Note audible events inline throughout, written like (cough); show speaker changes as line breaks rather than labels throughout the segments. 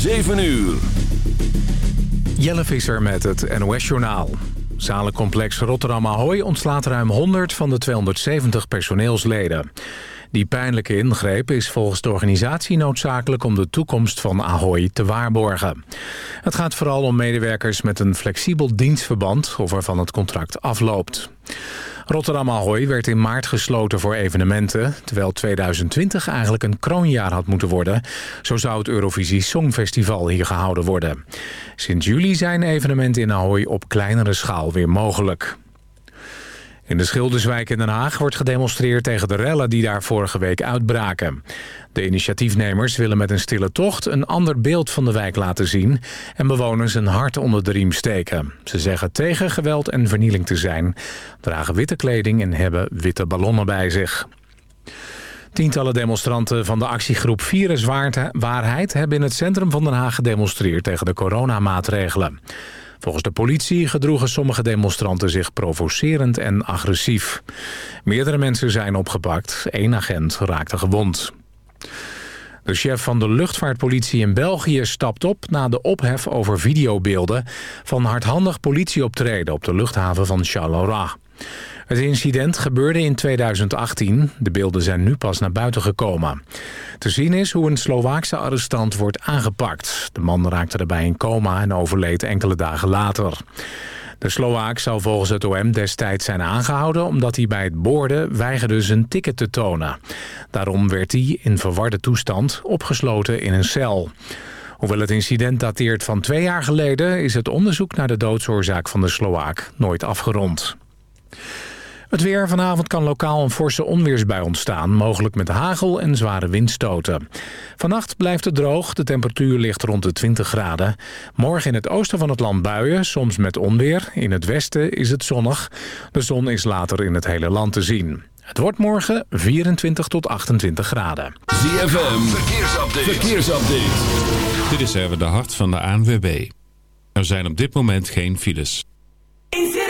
7 uur.
Jelle Visser met het NOS-journaal. Zalencomplex Rotterdam Ahoy ontslaat ruim 100 van de 270 personeelsleden. Die pijnlijke ingreep is volgens de organisatie noodzakelijk om de toekomst van Ahoy te waarborgen. Het gaat vooral om medewerkers met een flexibel dienstverband of waarvan het contract afloopt. Rotterdam Ahoy werd in maart gesloten voor evenementen... terwijl 2020 eigenlijk een kroonjaar had moeten worden. Zo zou het Eurovisie Songfestival hier gehouden worden. Sinds juli zijn evenementen in Ahoy op kleinere schaal weer mogelijk. In de Schilderswijk in Den Haag wordt gedemonstreerd tegen de rellen die daar vorige week uitbraken. De initiatiefnemers willen met een stille tocht een ander beeld van de wijk laten zien... en bewoners een hart onder de riem steken. Ze zeggen tegen geweld en vernieling te zijn, dragen witte kleding en hebben witte ballonnen bij zich. Tientallen demonstranten van de actiegroep Viruswaarheid... hebben in het centrum van Den Haag gedemonstreerd tegen de coronamaatregelen. Volgens de politie gedroegen sommige demonstranten zich provocerend en agressief. Meerdere mensen zijn opgepakt. Eén agent raakte gewond. De chef van de luchtvaartpolitie in België stapt op na de ophef over videobeelden van hardhandig politieoptreden op de luchthaven van Charleroi. Het incident gebeurde in 2018. De beelden zijn nu pas naar buiten gekomen. Te zien is hoe een Slovaakse arrestant wordt aangepakt. De man raakte daarbij in coma en overleed enkele dagen later. De Slovaak zou volgens het OM destijds zijn aangehouden... omdat hij bij het boorden weigerde zijn ticket te tonen. Daarom werd hij in verwarde toestand opgesloten in een cel. Hoewel het incident dateert van twee jaar geleden... is het onderzoek naar de doodsoorzaak van de Slovaak nooit afgerond. Het weer. Vanavond kan lokaal een forse onweersbui ontstaan. Mogelijk met hagel en zware windstoten. Vannacht blijft het droog. De temperatuur ligt rond de 20 graden. Morgen in het oosten van het land buien, soms met onweer. In het westen is het zonnig. De zon is later in het hele land te zien. Het wordt morgen 24 tot 28 graden.
ZFM. Verkeersupdate. Verkeersupdate.
Dit is even de hart van de ANWB. Er zijn op dit moment geen files.
In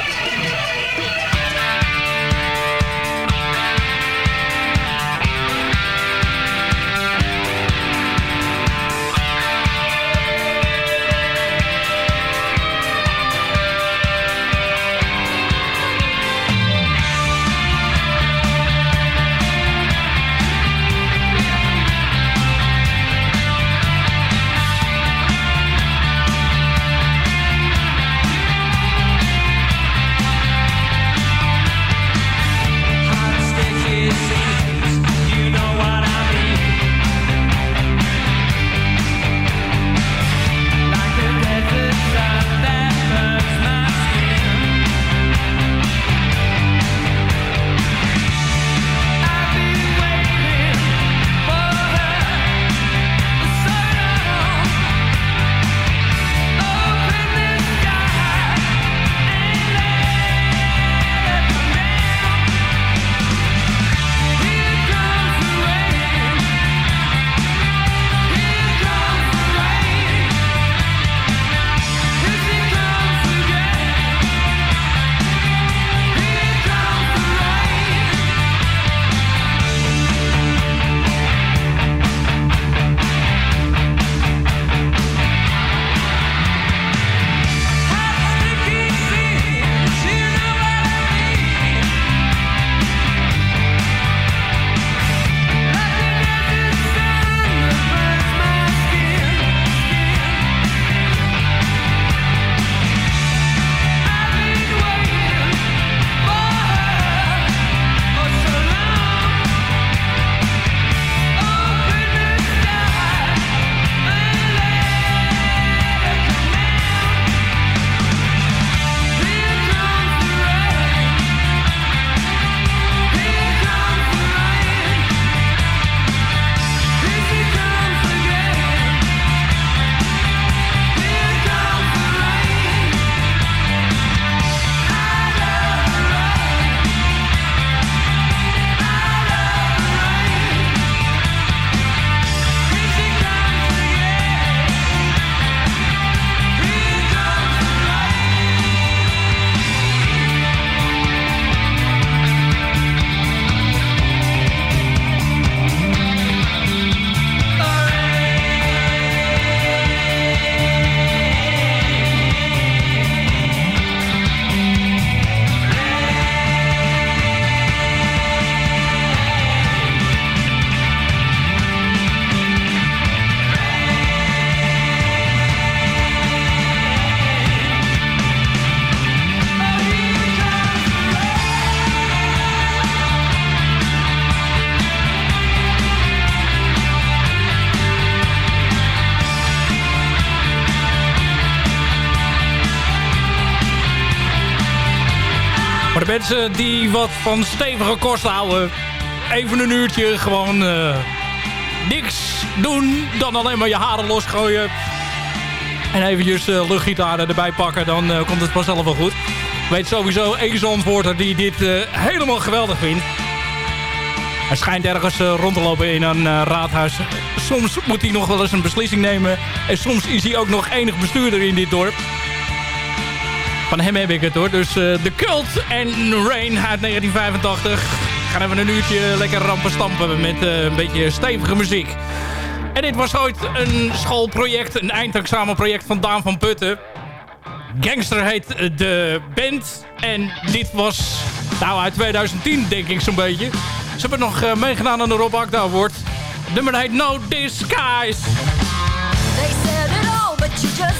Die wat van stevige kost houden. Even een uurtje gewoon eh, niks doen. Dan alleen maar je haren losgooien. En eventjes uh, luchtgitaren erbij pakken. Dan uh, komt het vanzelf wel goed. Weet sowieso één zandvoorter die dit helemaal geweldig vindt. Hij schijnt ergens rond te lopen in een raadhuis. Soms moet hij nog wel eens een beslissing nemen. En soms is hij ook nog enig bestuurder in dit dorp. Van hem heb ik het hoor. Dus The Cult en Rain uit 1985. Gaan even een uurtje lekker rampen stampen met een beetje stevige muziek. En dit was ooit een schoolproject, een eindexamenproject van Daan van Putten. Gangster heet de band. En dit was, nou uit 2010 denk ik zo'n beetje. Ze hebben nog uh, meegedaan aan de Rob Akda Award. Nummer heet No Disguise. They said it all, but you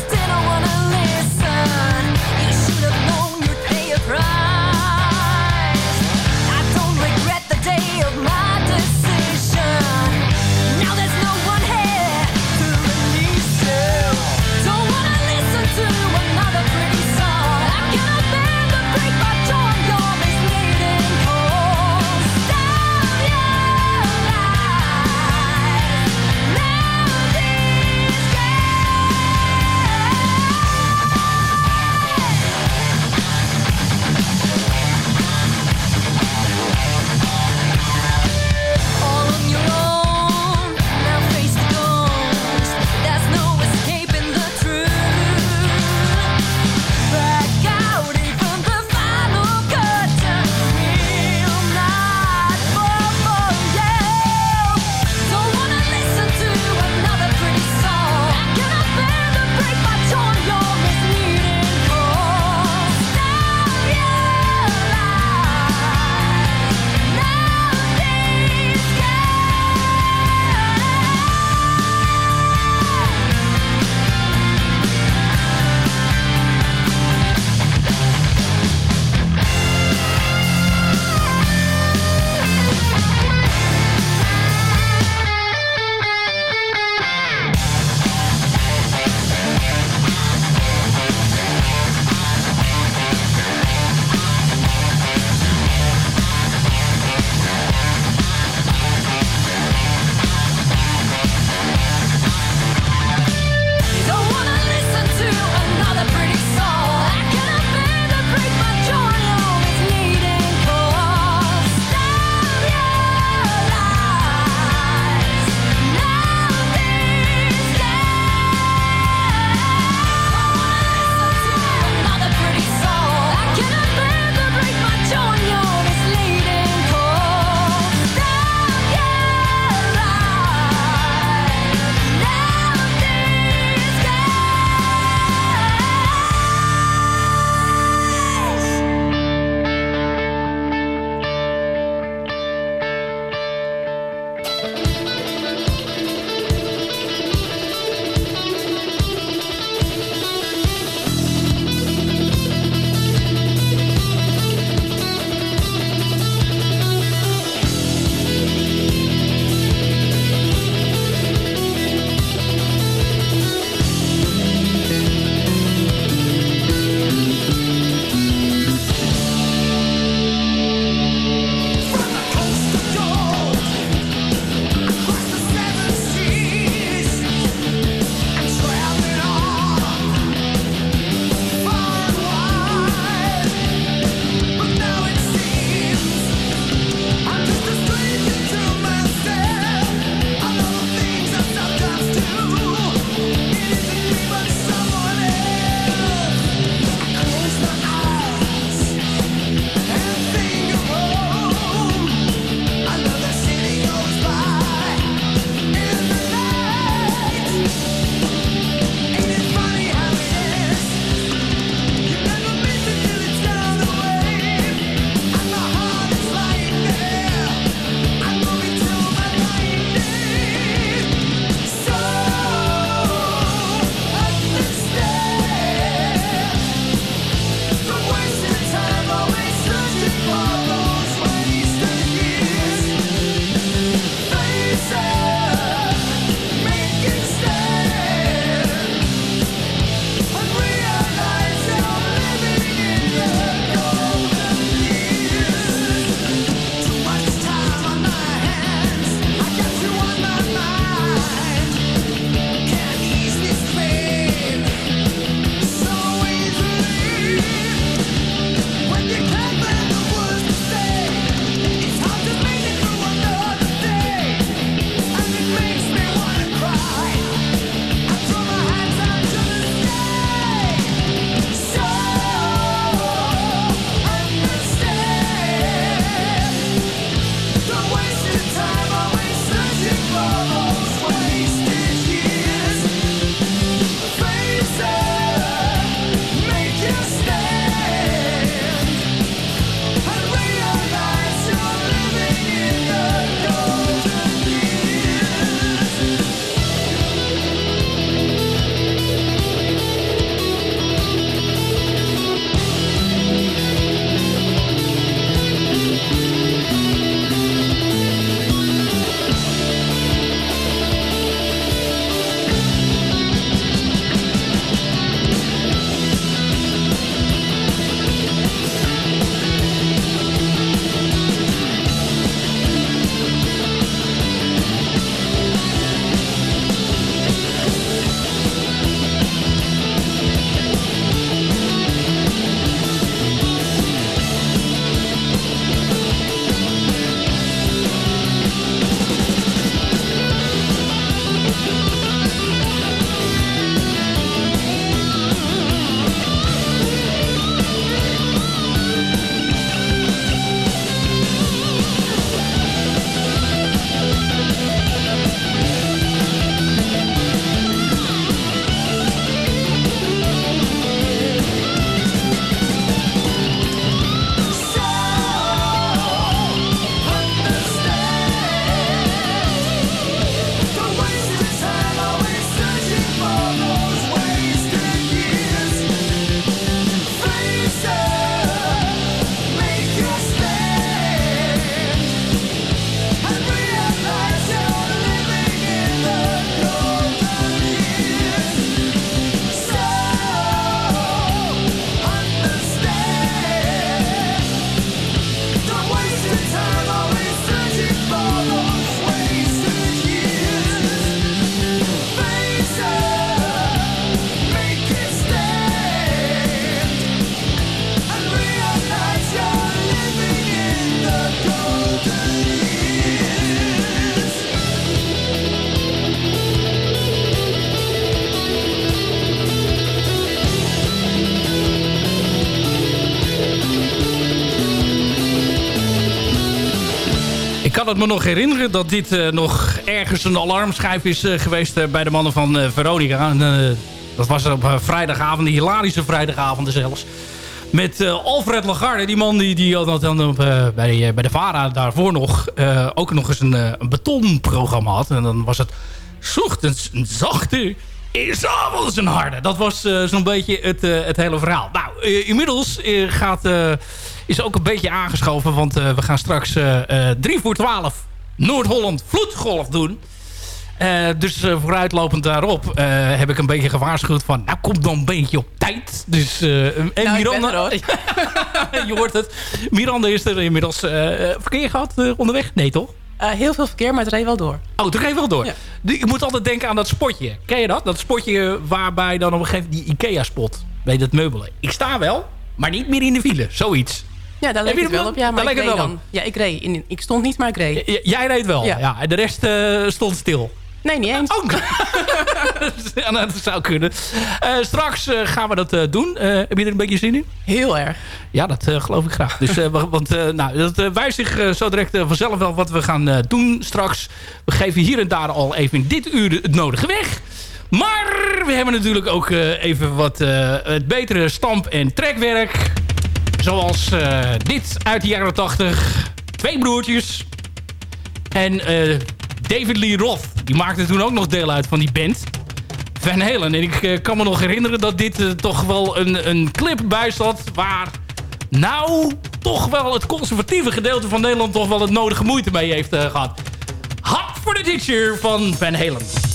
het me nog herinneren dat dit eh, nog ergens een alarmschijf is eh, geweest eh, bij de mannen van Veronica. Dat was op vrijdagavond, die hilarische vrijdagavonden zelfs. Met Alfred Lagarde, die man die, die had dan bij, bij de VARA daarvoor nog ook nog eens een, een betonprogramma had. En dan was het ochtends een zachte 's avonds een harde. Dat was zo'n beetje het, het hele verhaal. Nou, inmiddels gaat, is ook een beetje aangeschoven, want eh, we gaan straks eh, eh, 3 voor 12 Noord-Holland vloedgolf doen. Eh, dus eh, vooruitlopend daarop eh, heb ik een beetje gewaarschuwd van... nou, kom dan een beetje op tijd. Dus, eh, en
Nou,
Miranda,
er, (laughs)
je hoort het. Miranda is er inmiddels eh, eh, verkeer gehad eh, onderweg? Nee, toch?
Eh, heel veel verkeer, maar het reed wel door.
Oh, het reed wel door.
Ja.
Ik moet altijd denken aan dat spotje. Ken je dat? Dat spotje waarbij dan op een gegeven moment die Ikea-spot... bij dat meubelen. Ik sta wel, maar niet meer in de file. Zoiets.
Ja, daar leek het
er
wel op. Ja,
daar
maar ik reed
wel
dan. Ja, ik reed. In, ik stond niet, maar ik reed.
J- jij reed wel, ja.
Ja.
En de rest eh, stond stil.
Nee, niet eens. (laughs)
Ja, nou, dat zou kunnen. Eh, straks eh, gaan we dat doen. Heb je er een beetje zin in?
Heel erg.
Ja, dat geloof ik graag. Dus, want nou, dat wijst zich zo direct vanzelf wel wat we gaan doen straks. We geven hier en daar al even in dit uur het nodige weg. Maar we hebben natuurlijk ook even wat het betere stamp- en trekwerk. Zoals eh, dit uit de jaren 80. Twee broertjes. En eh, David Lee Roth, die maakte toen ook nog deel uit van die band. Van Halen. En ik eh, kan me nog herinneren dat dit toch wel een, een clip bij zat... waar nou toch wel het conservatieve gedeelte van Nederland... toch wel het nodige moeite mee heeft eh, gehad. Hot for the Teacher van Van Halen.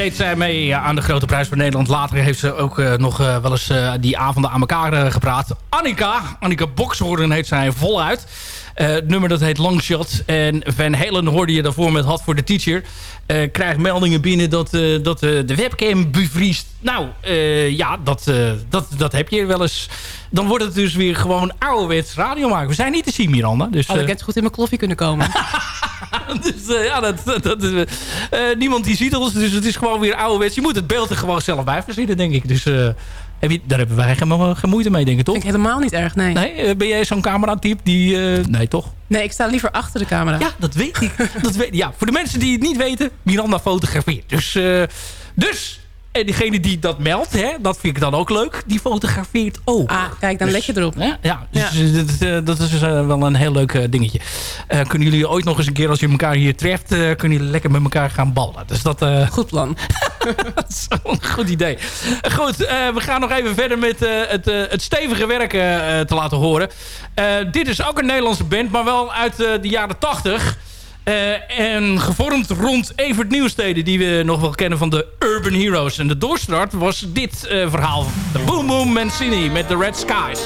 deed zij mee eh, aan de Grote Prijs van Nederland. Later heeft ze ook eh, nog eh, wel eens die avonden aan elkaar gepraat. Annika, Annika Bokshoorn heet zij voluit het nummer dat heet Longshot. En Van Halen hoorde je daarvoor met Hot for the Teacher. Eh krijg meldingen binnen dat, eh, dat eh, de webcam bevriest. Nou, eh, ja, dat, eh, dat, dat heb je wel eens. Dan wordt het dus weer gewoon ouderwets radio maken. We zijn niet te zien, Miranda. Dus,
Had ik
eh,
net zo goed in mijn kloffie kunnen komen. (laughs)
dus eh, ja, dat, dat, eh, eh, niemand die ziet ons, dus het is gewoon weer ouderwets. Je moet het beeld er gewoon zelf bij verzinnen, denk ik. Dus eh, heb je, daar hebben wij geen, geen moeite mee, denk ik, toch?
Ik helemaal niet erg, nee.
Nee, eh, ben jij zo'n cameratype die... eh, nee, toch?
Nee, ik sta liever achter de camera.
Ja, dat weet ik. dat weet, ja, voor de mensen die het niet weten, Miranda fotografeert. Dus, eh, dus en diegene die dat meldt, hè, dat vind ik dan ook leuk, die fotografeert ook.
Ah, kijk, dan
Dus-
let je erop.
Ja, ja, dus eh, dat, eh, dat is dus, eh, wel een heel leuk eh, dingetje. Eh, kunnen jullie ooit nog eens een keer, als je elkaar hier treft... eh, kunnen jullie lekker met elkaar gaan ballen. Dus dat... eh,
Goed plan. (laughs)
dat is een goed idee. Eh, Goed, eh, we gaan nog even verder met eh, het, eh, het stevige werk eh, te laten horen. Eh, dit is ook een Nederlandse band, maar wel uit eh, de jaren 80. Eh, en gevormd rond Evert Nieuwsteden, die we nog wel kennen van de Urban Heroes. En de doorstart was dit eh, verhaal. De Boom Boom Mancini met de Red Skies.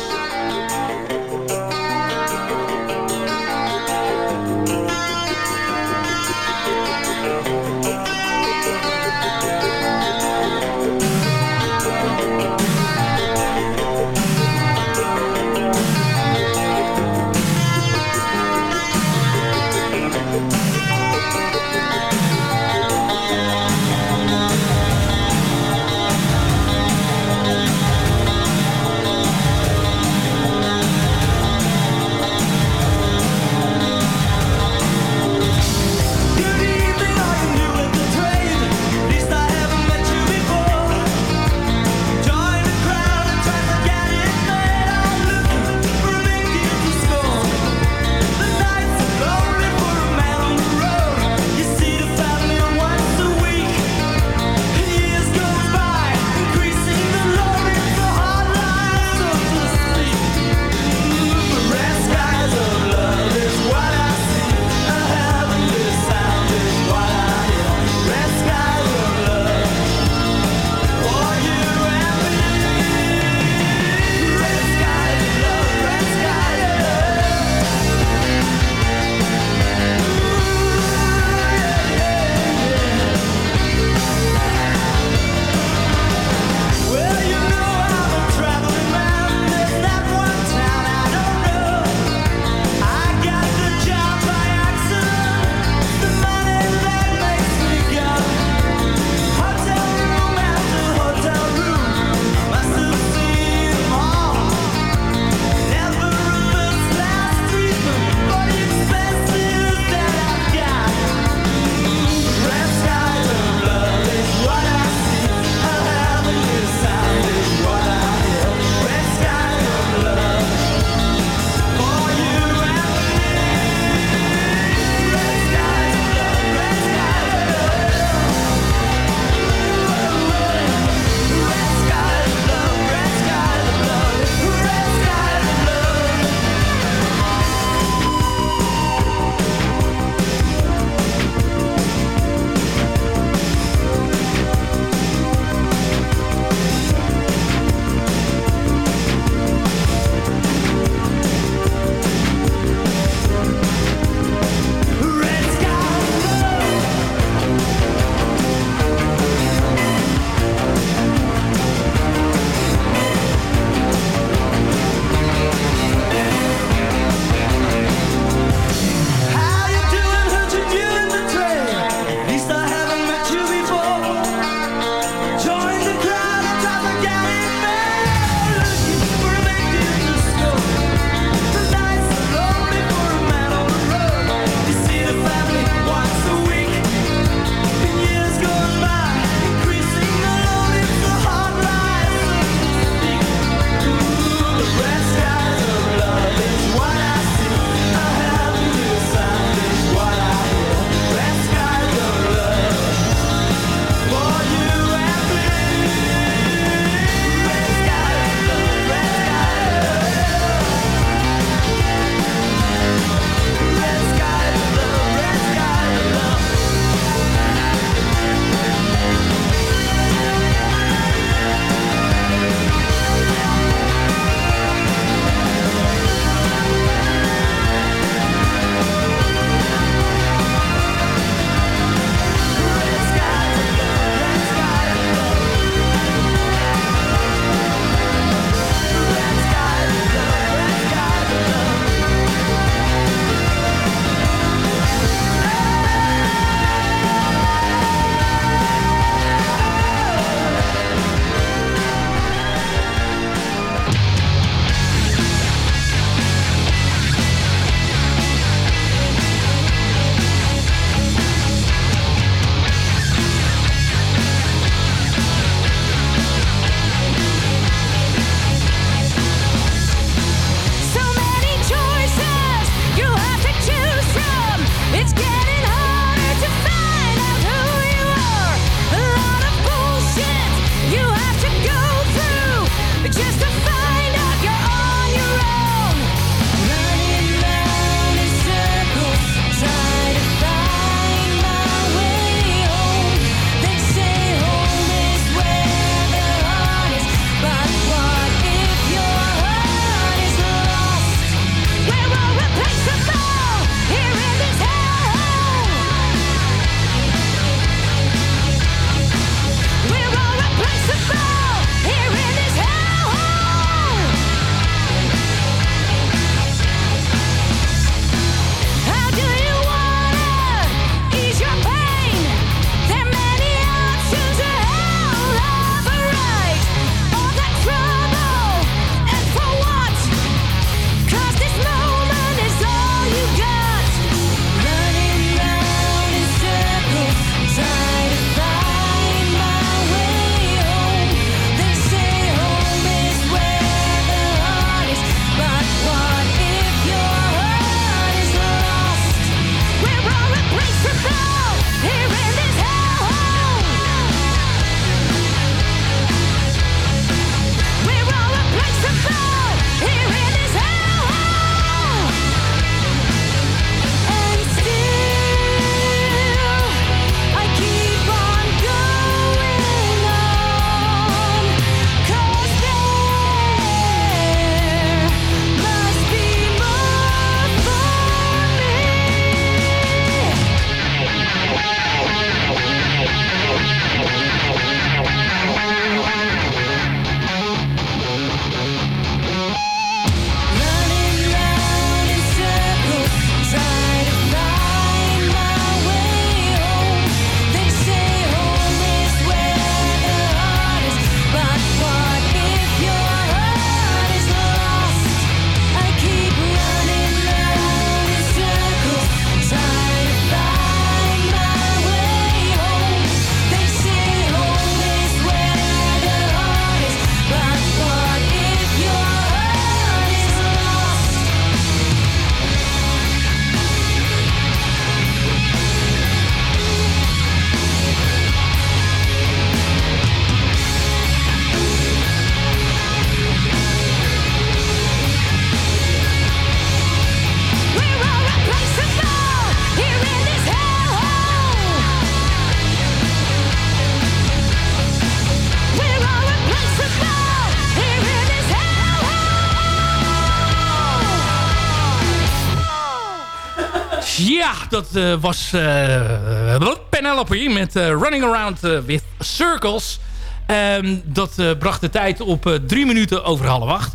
Dat eh, was eh, Penelope met eh, Running Around with Circles. Ehm, dat bracht de tijd op drie minuten over half acht.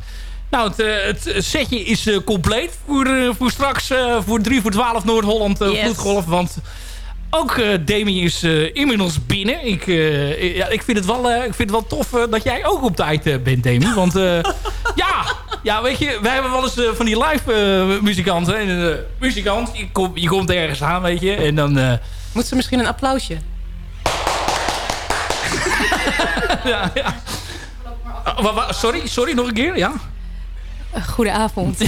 Nou, het, het setje is compleet voor, voor straks voor 3 voor 12 Noord-Holland
Yes.
Vloedgolf. Want ook eh, Demi is inmiddels binnen. Ik, ja, ik, vind het wel, ik vind het wel tof dat jij ook op tijd bent, Demi. Want (laughs) ja, ja, weet je, wij hebben wel eens eh, van die live eh, muzikanten. En, eh, muzikant, je, kom, je komt ergens aan, weet je. En dan... eh,
Moet ze misschien een applausje? (laughs)
ja, ja. Wa- wa- sorry, sorry, nog een keer, ja.
Goedenavond. (laughs)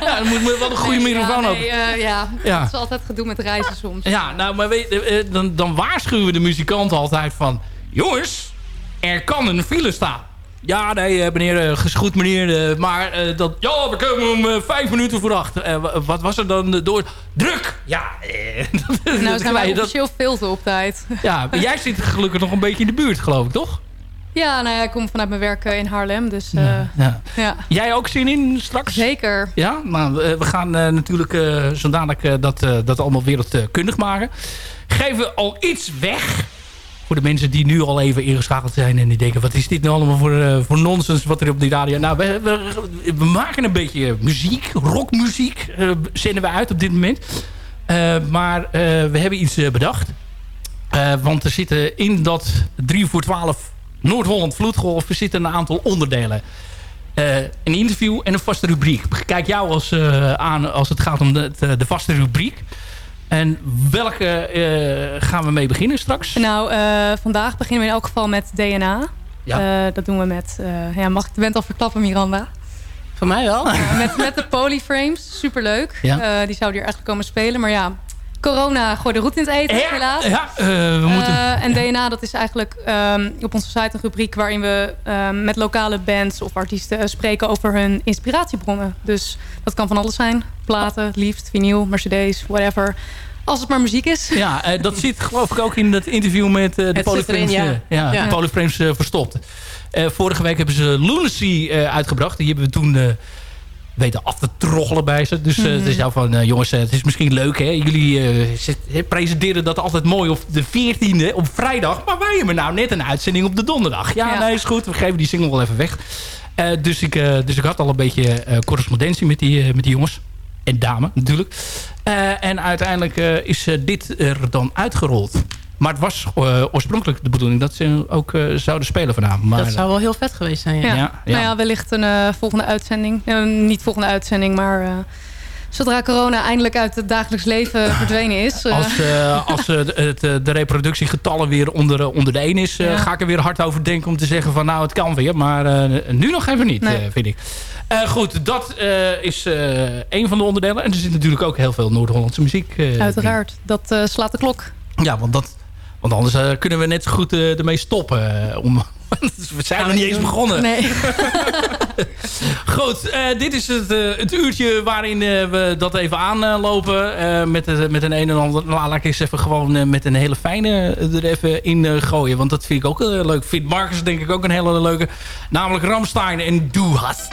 ja dan moet wel een goede
Nee,
microfoon
ja,
ook.
nee, eh, ja,
Ja.
het is altijd gedoe met reizen soms.
Ja, nou, maar weet, dan, dan waarschuwen we de muzikanten altijd van... Jongens, er kan een file staan. Ja, nee, eh, meneer, eh, geschoed meneer. eh, maar dat, ja, we komen om vijf minuten voor acht. Wa- wat was er dan door? Druk! Ja, eh, (laughs) dat,
Nou zijn wij
dat-
officieel veel te op tijd.
ja, maar jij zit gelukkig nog een beetje in de buurt, geloof ik, toch?
Ja, nou ja, ik kom vanuit mijn werk in Haarlem, dus
Ja.
ja.
Jij ook zin in straks?
Zeker.
Ja, nou, eh, we gaan natuurlijk uh, zo dadelijk eh, dat, dat allemaal wereldkundig maken. Geven al iets weg. Voor de mensen die nu al even ingeschakeld zijn en die denken... wat is dit nou allemaal voor, eh, voor nonsens wat er op die radio... Nou, we, we, maken een beetje muziek, rockmuziek eh, zenden we uit op dit moment. Eh, maar we hebben iets bedacht. Want er zitten in dat 3 voor 12 Noord-Holland Vloedgolf... er zitten een aantal onderdelen. Een interview en een vaste rubriek. Kijk jou als, aan als het gaat om de, de vaste rubriek. En welke eh, gaan we mee beginnen straks?
Nou, eh, vandaag beginnen we in elk geval met DNA.
Ja.
Eh, dat doen we met... eh, ja, mag ik de band al verklappen, Miranda?
Voor mij wel.
Met, met de Polyframes. Superleuk.
Ja.
Eh, die zouden hier echt komen spelen. Maar ja, corona gooide roet in het eten,
Ja,
helaas.
ja, eh, we moeten...
Eh, en DNA, dat is eigenlijk ehm, op onze site een rubriek... waarin we ehm, met lokale bands of artiesten eh, spreken over hun inspiratiebronnen. Dus dat kan van alles zijn. Platen, liefst, vinyl, Mercedes, whatever. Als het maar muziek is.
Ja, eh, dat zit geloof ik ook in dat interview met eh, de
Het zit erin,
Polyframes.
ja.
ja,
Ja.
de Polyframes verstopt. Eh, vorige week hebben ze Lunacy eh, uitgebracht. Die hebben we toen eh, weten af te troggelen bij ze. Dus eh, het is nou van, eh, jongens, eh, het is misschien leuk hè. Jullie presenteren dat altijd mooi op de 14e, op vrijdag. Maar wij hebben nou net een uitzending op de donderdag. Ja,
Ja.
nee, is goed. We geven die single wel even weg. Dus, ik, dus ik had al een beetje correspondentie met die, met die jongens. En dame natuurlijk. En uiteindelijk is dit er dan uitgerold. Maar het was eh, oorspronkelijk de bedoeling dat ze ook eh, zouden spelen vanavond. Maar,
Dat zou wel heel vet geweest zijn. Ja.
Ja.
Ja, ja.
Nou ja, wellicht een eh, volgende uitzending. Niet volgende uitzending, maar... eh, zodra corona eindelijk uit het dagelijks leven (laughs) verdwenen is...
Als, eh, als eh, de, het, de reproductiegetallen weer onder, onder de 1 is... eh,
Ja.
ga ik er weer hard over denken om te zeggen van... nou, het kan weer. Maar eh, nu nog even niet,
Nee.
eh, vind ik. Eh, goed, dat eh, is eh een van de onderdelen. En er zit natuurlijk ook heel veel Noord-Hollandse muziek. eh,
Uiteraard, dat slaat de klok.
Ja, want, dat, want anders eh, kunnen we net zo goed eh, ermee stoppen. eh, om, (laughs) we zijn nog niet eens begonnen.
Nee. (laughs)
Goed, dit is het, het uurtje waarin we dat even aanlopen. met, met een een en ander. Nou, laat ik eens even gewoon met een hele fijne er even in gooien. Want dat vind ik ook leuk. Vindt Marcus denk ik ook een hele leuke. Namelijk Ramstein en Du Hast.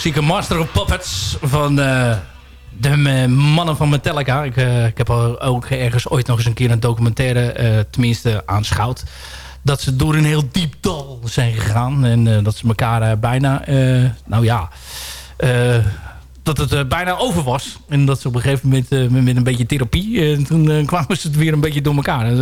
Klassieke Master of Puppets van eh, de eh, mannen van Metallica. Ik, eh, ik heb ook ergens ooit nog eens een keer een documentaire, tenminste aanschouwd. Dat ze door een heel diep dal zijn gegaan. En dat ze elkaar bijna, nou ja, dat het eh, bijna over was. En dat ze op een gegeven moment eh, met, met een beetje therapie... eh, toen kwamen ze het weer een beetje door elkaar. En,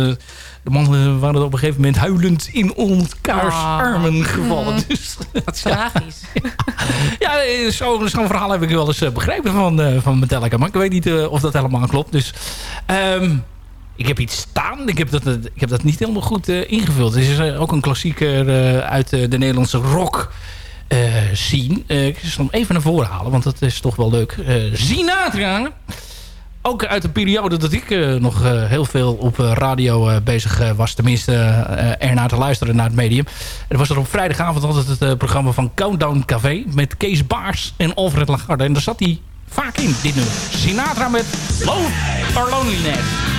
de mannen waren op een gegeven moment huilend in elkaars
Ah.
armen gevallen.
Mm.
Dus, (laughs)
Tragisch. (laughs)
ja, eh, zo- zo'n verhaal heb ik wel eens begrepen van, van Metallica. Maar ik weet niet of dat helemaal klopt. Dus ehm, ik heb iets staan. Ik heb dat, ik heb dat niet helemaal goed ingevuld. Het is ook een klassieker uit de Nederlandse rock eh scene. Eh, ik zal hem even naar voren halen, want dat is toch wel leuk. Eh Sinatra. Ook uit de periode dat ik nog heel veel op radio bezig was. Tenminste, ernaar te luisteren naar het medium. Er was er op vrijdagavond altijd het programma van Countdown Café. Met Kees Baars en Alfred Lagarde. En daar zat hij vaak in, dit nummer. Sinatra met Love or Loneliness.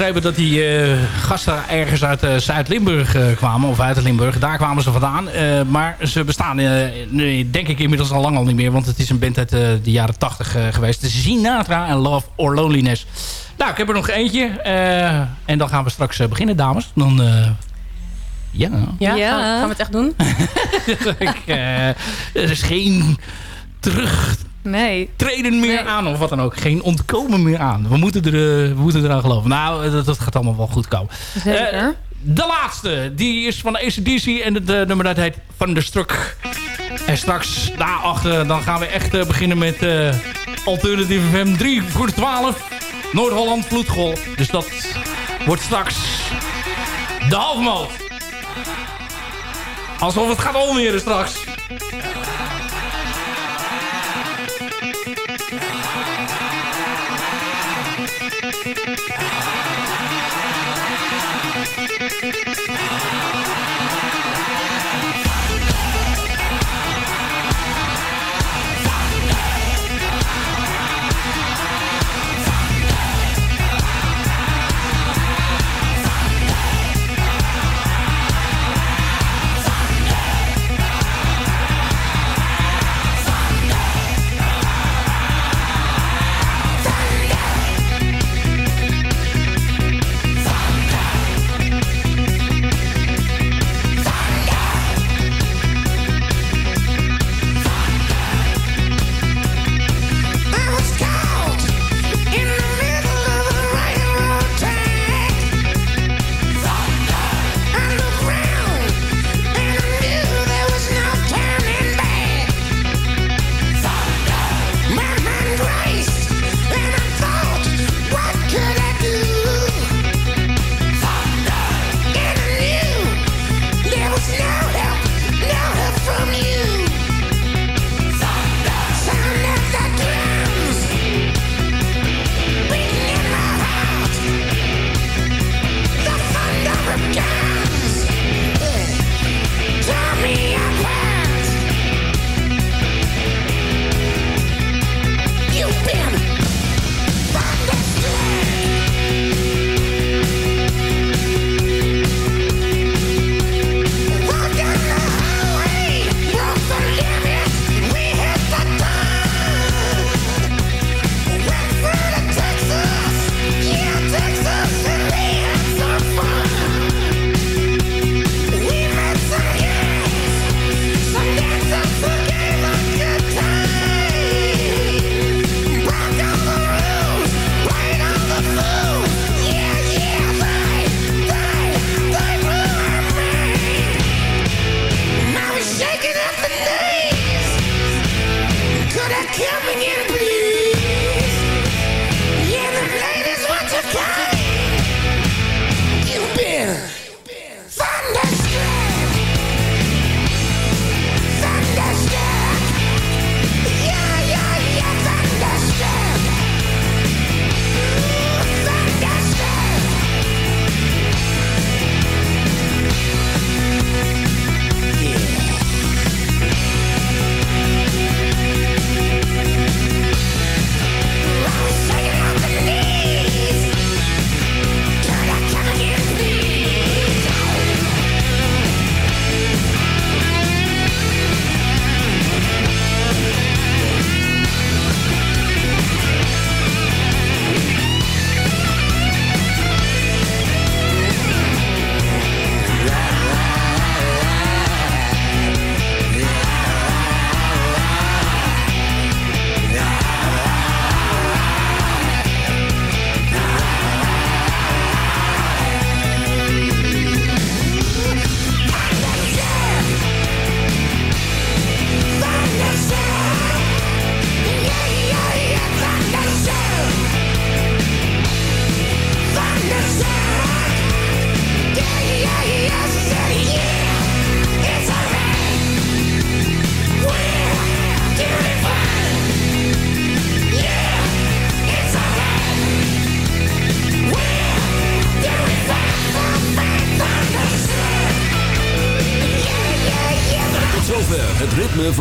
Begrepen dat die eh, gasten ergens uit eh, Zuid-Limburg eh, kwamen. Of uit Limburg. Daar kwamen ze vandaan. Eh, maar ze bestaan eh, nee, denk ik inmiddels al lang al niet meer. Want het is een band uit eh, de jaren 80 eh, geweest. De Sinatra en Love or Loneliness. Nou, ik heb er nog eentje. eh, en dan gaan we straks beginnen, dames. Dan... eh, ja.
Ja, Gaan, gaan we het echt doen? (laughs)
ik, eh, er is geen terug
Nee.
treden meer aan of wat dan ook. Geen ontkomen meer aan. We moeten, er, eh, we moeten eraan geloven. Nou, dat, dat gaat allemaal wel goed komen.
Zeker.
Eh, de laatste, die is van ACDC en het eh, nummer dat heet Thunderstruck. En straks daarachter dan gaan we echt eh, beginnen met eh Alternative FM 3 voor de 12. Noord-Holland Vloedgolf. Dus dat wordt straks de halfmoot. Alsof het gaat omweren straks.